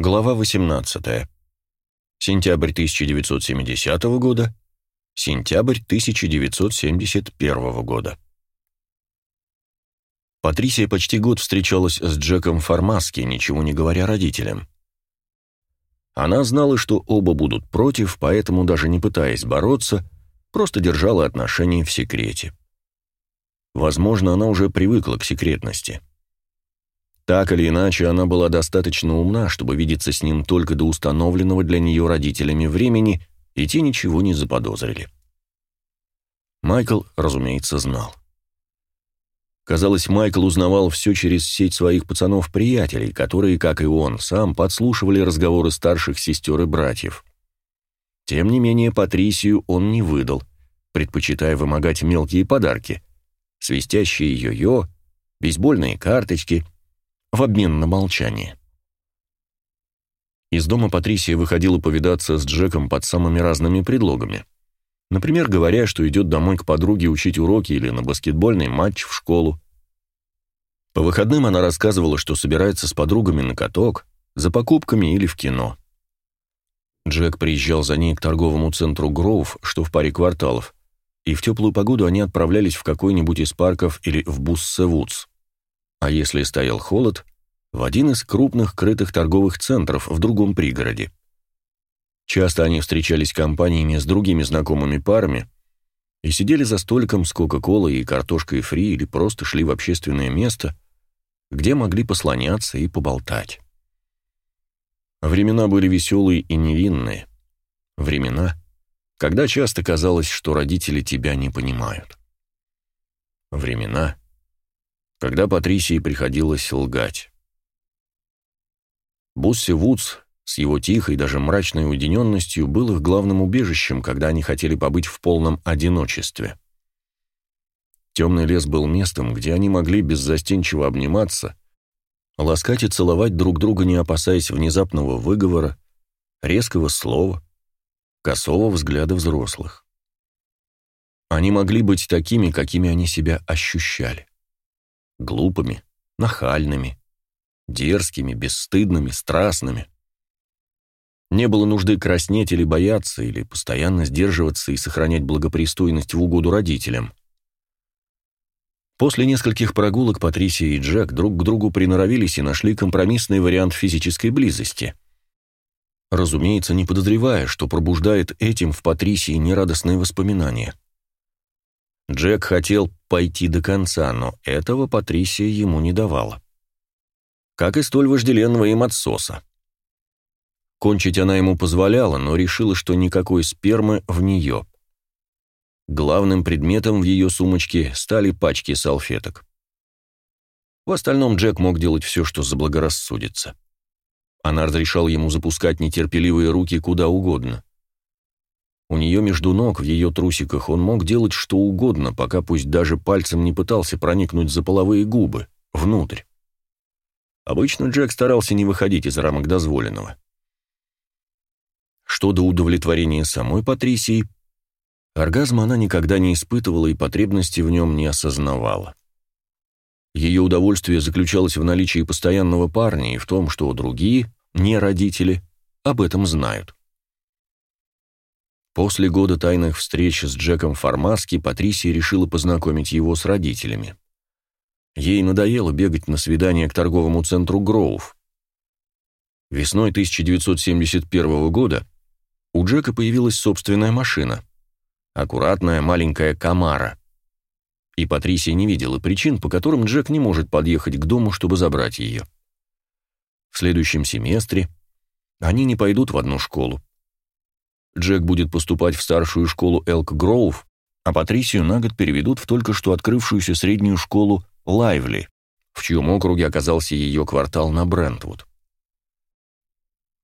Глава 18. Сентябрь 1970 года. Сентябрь 1971 года. Патрисия почти год встречалась с Джеком Формаски, ничего не говоря родителям. Она знала, что оба будут против, поэтому даже не пытаясь бороться, просто держала отношения в секрете. Возможно, она уже привыкла к секретности. Так или иначе, она была достаточно умна, чтобы видеться с ним только до установленного для нее родителями времени, и те ничего не заподозрили. Майкл, разумеется, знал. Казалось, Майкл узнавал все через сеть своих пацанов-приятелей, которые, как и он, сам подслушивали разговоры старших сестер и братьев. Тем не менее, Патрисию он не выдал, предпочитая вымогать мелкие подарки. Свистящие йо-йо, бейсбольные карточки — в обмен на молчание. Из дома Патрисия выходила повидаться с Джеком под самыми разными предлогами. Например, говоря, что идет домой к подруге учить уроки или на баскетбольный матч в школу. По выходным она рассказывала, что собирается с подругами на каток, за покупками или в кино. Джек приезжал за ней к торговому центру Гроув, что в паре кварталов, и в теплую погоду они отправлялись в какой-нибудь из парков или в Буссевудс а если стоял холод, в один из крупных крытых торговых центров в другом пригороде. Часто они встречались компаниями с другими знакомыми парами и сидели за столиком с Кока-Колой и картошкой фри или просто шли в общественное место, где могли послоняться и поболтать. Времена были веселые и невинные. Времена, когда часто казалось, что родители тебя не понимают. Времена, когда Патрисии приходилось лгать. Бусси Вудс с его тихой, даже мрачной уединенностью был их главным убежищем, когда они хотели побыть в полном одиночестве. Темный лес был местом, где они могли беззастенчиво обниматься, ласкать и целовать друг друга, не опасаясь внезапного выговора, резкого слова, косого взгляда взрослых. Они могли быть такими, какими они себя ощущали глупыми, нахальными, дерзкими, бесстыдными, страстными. Не было нужды краснеть или бояться, или постоянно сдерживаться и сохранять благопристойность в угоду родителям. После нескольких прогулок Патрисия и Джек друг к другу приноровились и нашли компромиссный вариант физической близости. Разумеется, не подозревая, что пробуждает этим в Патрисии нерадостные воспоминания. Джек хотел пойти до конца, но этого Патрисия ему не давала. Как и столь вожделенного им отсоса. Кончить она ему позволяла, но решила, что никакой спермы в нее. Главным предметом в ее сумочке стали пачки салфеток. В остальном Джек мог делать все, что заблагорассудится. Она разрешала ему запускать нетерпеливые руки куда угодно. У нее между ног, в ее трусиках, он мог делать что угодно, пока пусть даже пальцем не пытался проникнуть за половые губы, внутрь. Обычно Джек старался не выходить из рамок дозволенного. Что до удовлетворения самой Патрисии, оргазма она никогда не испытывала и потребности в нем не осознавала. Ее удовольствие заключалось в наличии постоянного парня и в том, что другие, не родители, об этом знают. После года тайных встреч с Джеком Формаски Патрисия решила познакомить его с родителями. Ей надоело бегать на свидание к торговому центру Гроув. Весной 1971 года у Джека появилась собственная машина. Аккуратная маленькая Камара. И Патрисия не видела причин, по которым Джек не может подъехать к дому, чтобы забрать ее. В следующем семестре они не пойдут в одну школу. Джек будет поступать в старшую школу Элк Гроув, а Патрисию на год переведут в только что открывшуюся среднюю школу Лайвли, в чьем округе оказался ее квартал на Брентвуд.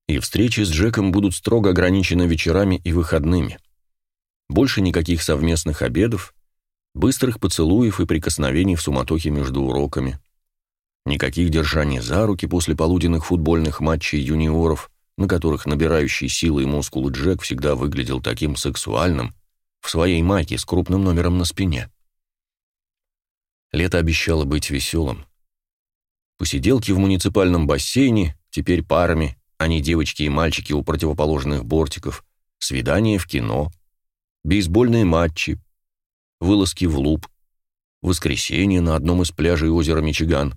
И встречи с Джеком будут строго ограничены вечерами и выходными. Больше никаких совместных обедов, быстрых поцелуев и прикосновений в суматохе между уроками. Никаких держаний за руки после полуденных футбольных матчей юниоров, на которых набирающий силы и мускулы Джек всегда выглядел таким сексуальным, в своей майке с крупным номером на спине. Лето обещало быть веселым. Посиделки в муниципальном бассейне, теперь парами, Они девочки и мальчики у противоположных бортиков, свидания в кино, бейсбольные матчи, вылазки в луп, воскресенье на одном из пляжей озера Мичиган.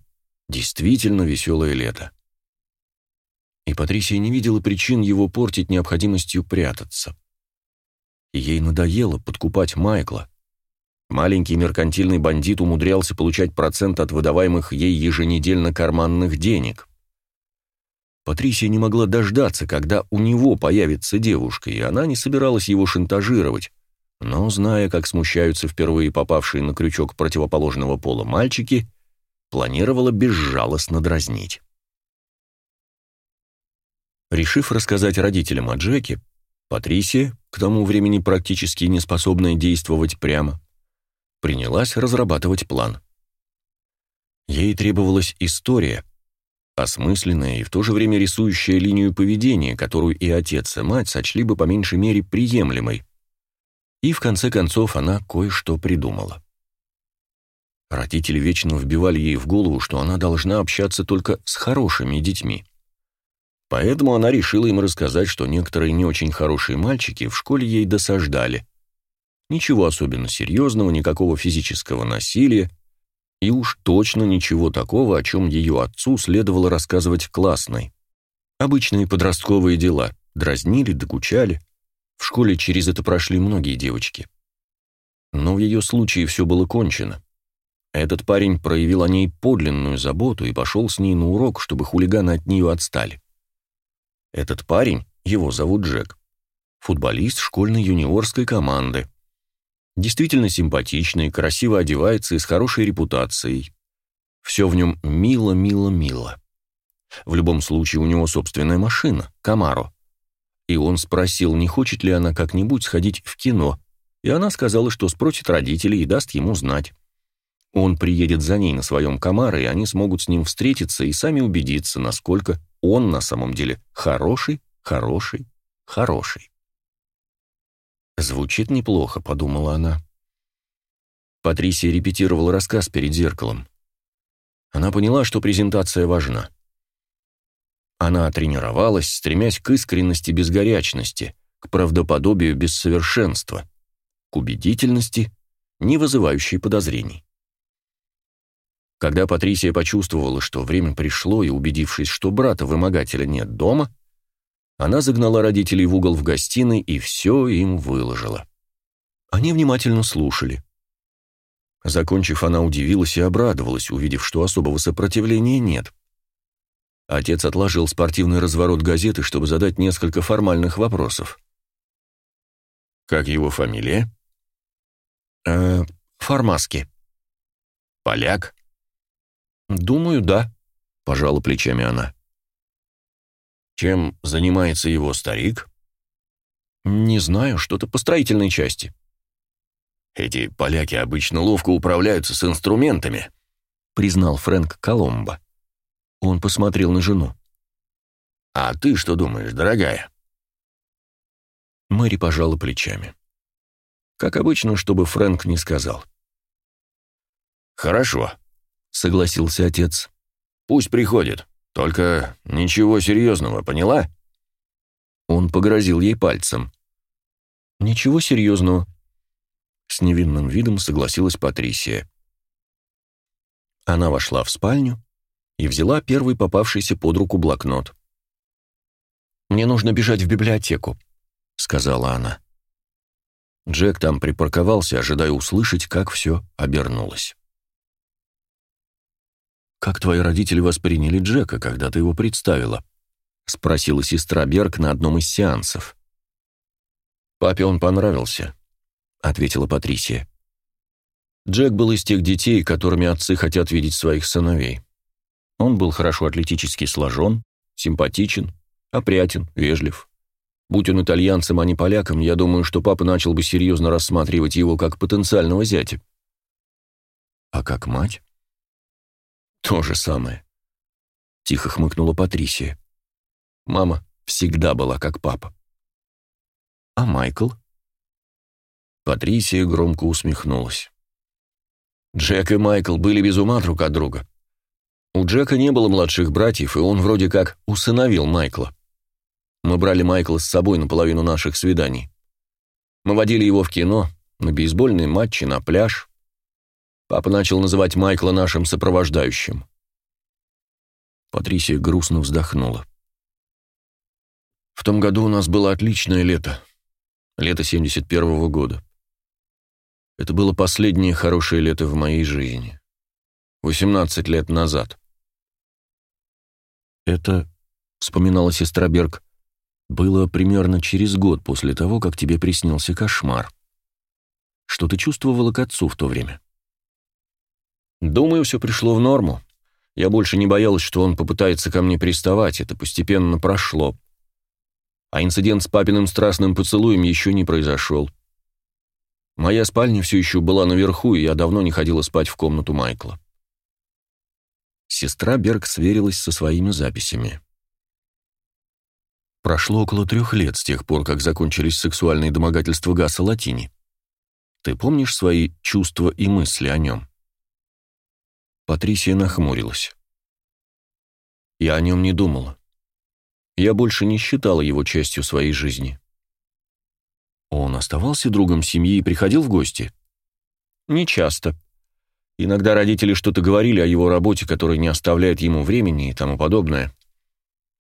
Действительно веселое лето. И Патрисия не видела причин его портить необходимостью прятаться. Ей надоело подкупать Майкла. Маленький меркантильный бандит умудрялся получать процент от выдаваемых ей еженедельно карманных денег. Патрисия не могла дождаться, когда у него появится девушка, и она не собиралась его шантажировать, но, зная, как смущаются впервые попавшие на крючок противоположного пола мальчики, планировала безжалостно дразнить. Решив рассказать родителям о Джеке, Патрисия, к тому времени практически не способная действовать прямо, принялась разрабатывать план. Ей требовалась история, осмысленная и в то же время рисующая линию поведения, которую и отец, и мать сочли бы по меньшей мере приемлемой. И в конце концов она кое-что придумала. Родители вечно вбивали ей в голову, что она должна общаться только с хорошими детьми. Поэтому она решила им рассказать, что некоторые не очень хорошие мальчики в школе ей досаждали. Ничего особенно серьезного, никакого физического насилия, и уж точно ничего такого, о чем ее отцу следовало рассказывать классной. Обычные подростковые дела. Дразнили, докучали. В школе через это прошли многие девочки. Но в ее случае все было кончено. Этот парень проявил о ней подлинную заботу и пошел с ней на урок, чтобы хулиганы от нее отстали. Этот парень, его зовут Джек, футболист школьной юниорской команды, Действительно симпатичный, красиво одевается и с хорошей репутацией. Все в нем мило, мило, мило. В любом случае у него собственная машина, Камаро. И он спросил, не хочет ли она как-нибудь сходить в кино, и она сказала, что спросит родителей и даст ему знать. Он приедет за ней на своем Камаро, и они смогут с ним встретиться и сами убедиться, насколько он на самом деле хороший, хороший, хороший. «Звучит неплохо», — подумала она. Патрисия репетировала рассказ перед зеркалом. Она поняла, что презентация важна. Она тренировалась, стремясь к искренности без горячности, к правдоподобию без совершенства, к убедительности, не вызывающей подозрений. Когда Патрисия почувствовала, что время пришло, и убедившись, что брата-вымогателя нет дома, она загнала родителей в угол в гостиной и все им выложила. Они внимательно слушали. Закончив, она удивилась и обрадовалась, увидев, что особого сопротивления нет. Отец отложил спортивный разворот газеты, чтобы задать несколько формальных вопросов. «Как его фамилия?» «Э, Фармаски». «Поляк?» «Думаю, да», — пожала плечами она. Чем занимается его старик? Не знаю, что-то по строительной части. Эти поляки обычно ловко управляются с инструментами, признал Фрэнк Коломбо. Он посмотрел на жену. А ты что думаешь, дорогая? Мэри пожала плечами. Как обычно, чтобы Фрэнк не сказал. Хорошо, согласился отец. Пусть приходит. Только ничего серьезного, поняла?» Он погрозил ей пальцем. «Ничего серьезного», — с невинным видом согласилась Патрисия. Она вошла в спальню и взяла первый попавшийся под руку блокнот. «Мне нужно бежать в библиотеку», — сказала она. Джек там припарковался, ожидая услышать, как все обернулось. «Как твои родители восприняли Джека, когда ты его представила?» — спросила сестра Берг на одном из сеансов. «Папе он понравился», — ответила Патрисия. Джек был из тех детей, которыми отцы хотят видеть своих сыновей. Он был хорошо атлетически сложен, симпатичен, опрятен, вежлив. Будь он итальянцем, а не поляком, я думаю, что папа начал бы серьезно рассматривать его как потенциального зятя. А как мать? То же самое. Тихо хмыкнула Патрисия. Мама всегда была как папа. А Майкл? Патрисия громко усмехнулась. Джек и Майкл были без ума друг от друга. У Джека не было младших братьев, и он вроде как усыновил Майкла. Мы брали Майкла с собой на половину наших свиданий. Мы водили его в кино, на бейсбольные матчи, на пляж. Папа начал называть Майкла нашим сопровождающим. Патрисия грустно вздохнула. В том году у нас было отличное лето. Лето 71-го года. Это было последнее хорошее лето в моей жизни. 18 лет назад. Это, вспоминала сестра Берг, было примерно через год после того, как тебе приснился кошмар. Что ты чувствовала к отцу в то время? Думаю, все пришло в норму. Я больше не боялась, что он попытается ко мне приставать, это постепенно прошло. А инцидент с папиным страстным поцелуем еще не произошел. Моя спальня все еще была наверху, и я давно не ходила спать в комнату Майкла. Сестра Берг сверилась со своими записями. Прошло около трех лет с тех пор, как закончились сексуальные домогательства Гаса Латини. Ты помнишь свои чувства и мысли о нем? Патрисия нахмурилась. Я о нем не думала. Я больше не считала его частью своей жизни. Он оставался другом семьи и приходил в гости? Не часто. Иногда родители что-то говорили о его работе, которая не оставляет ему времени и тому подобное.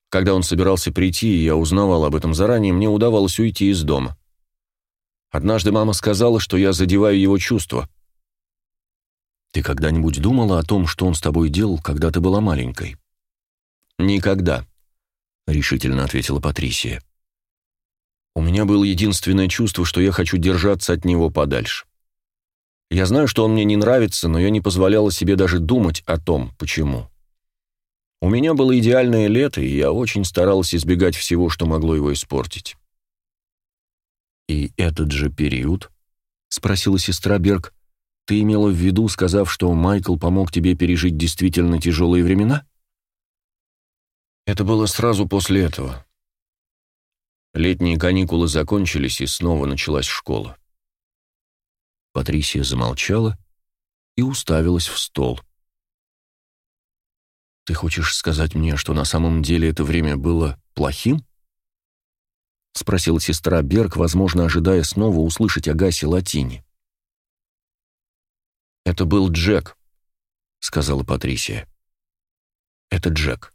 Когда он собирался прийти, и я узнавал об этом заранее, мне удавалось уйти из дома. Однажды мама сказала, что я задеваю его чувства. Ты когда-нибудь думала о том, что он с тобой делал, когда ты была маленькой? Никогда, решительно ответила Патрисия. У меня было единственное чувство, что я хочу держаться от него подальше. Я знаю, что он мне не нравится, но я не позволяла себе даже думать о том, почему. У меня было идеальное лето, и я очень старалась избегать всего, что могло его испортить. «И этот же период?» — спросила сестра Берг. «Ты имела в виду, сказав, что Майкл помог тебе пережить действительно тяжелые времена?» Это было сразу после этого. Летние каникулы закончились, и снова началась школа. Патрисия замолчала и уставилась в стол. Ты хочешь сказать мне, что на самом деле это время было плохим? спросила сестра Берг, возможно, ожидая снова услышать о Гасе Латине. Это был Джек, сказала Патрисия. Это Джек.